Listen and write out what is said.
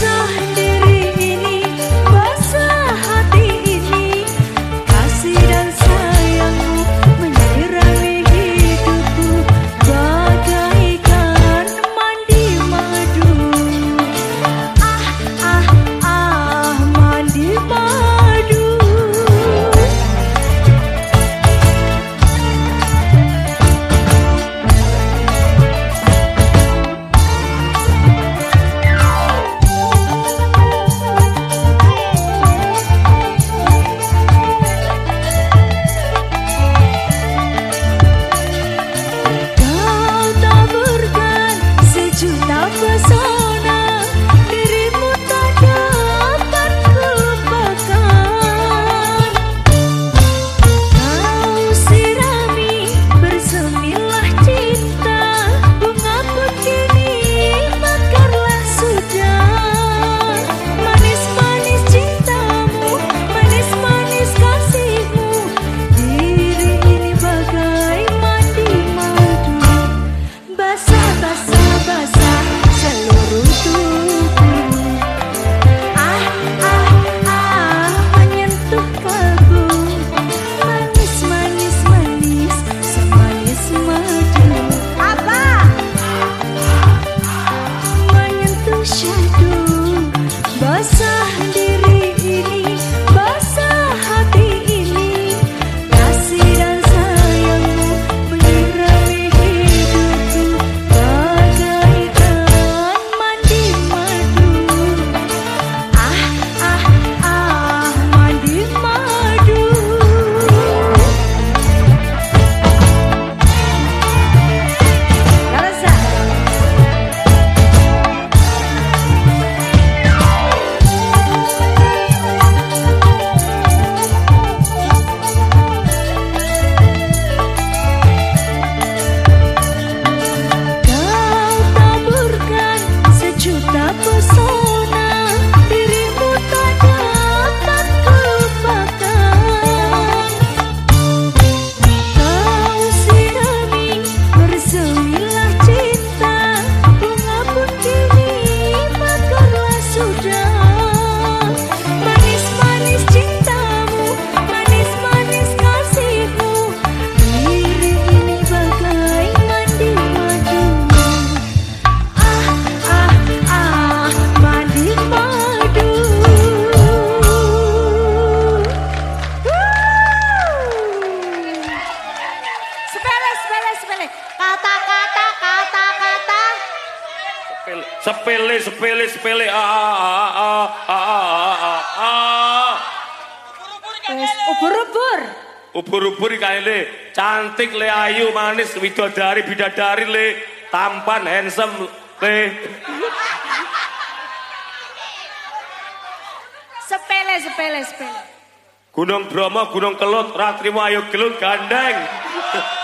time. Kata-kata, kata-kata. Sepele, sepele, sepele. Ah, ah, ah, ah, ah, ah. ah, ah. Wes, ubur-ubur. Ubur-ubur le cantik le ayu manis widodari bidadari le, tampan handsome le. sepele, sepele, sepele. Gunung Bromo, Gunung Kelut, Ratri Wayo gelut gandeng.